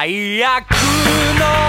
最悪の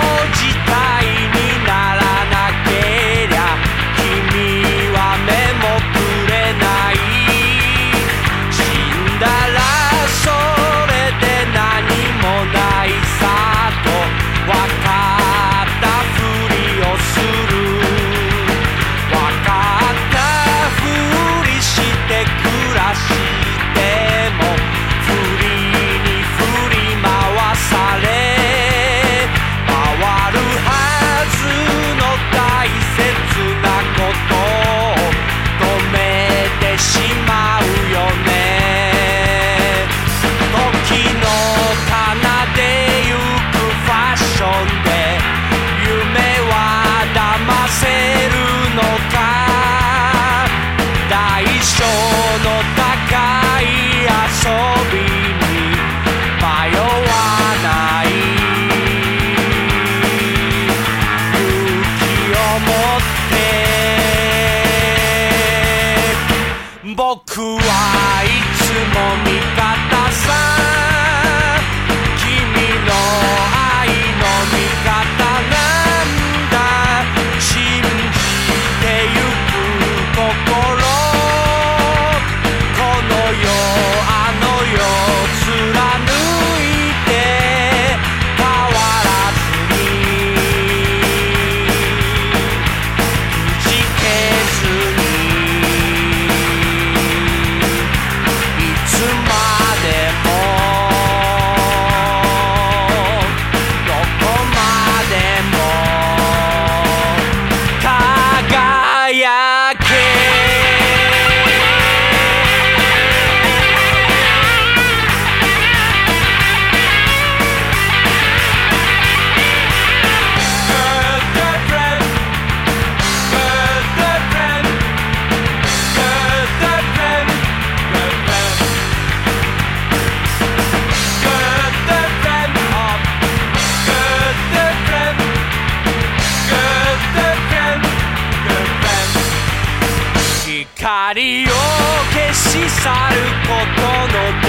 消し去ることので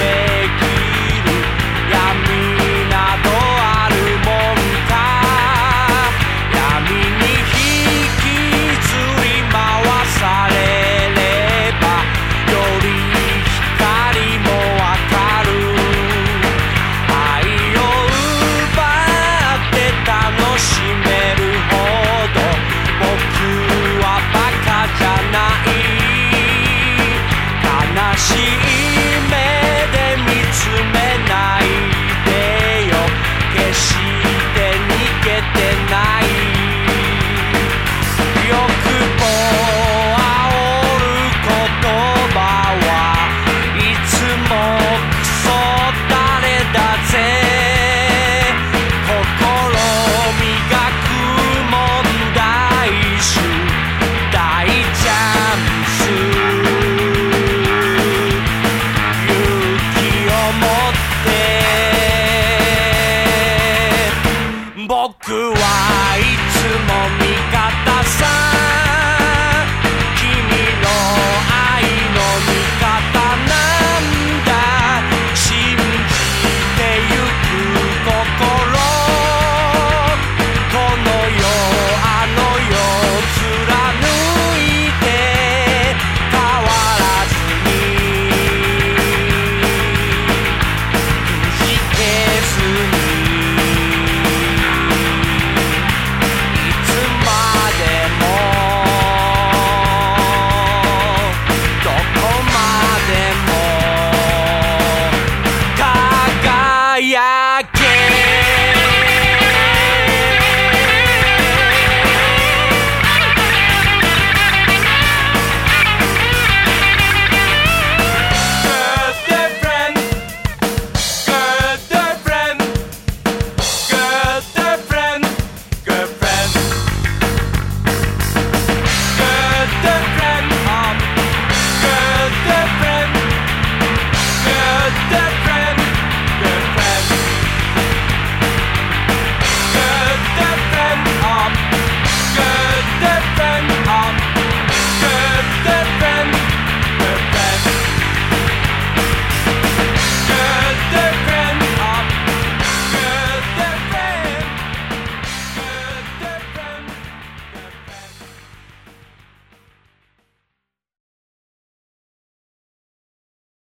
き一目で見つめ。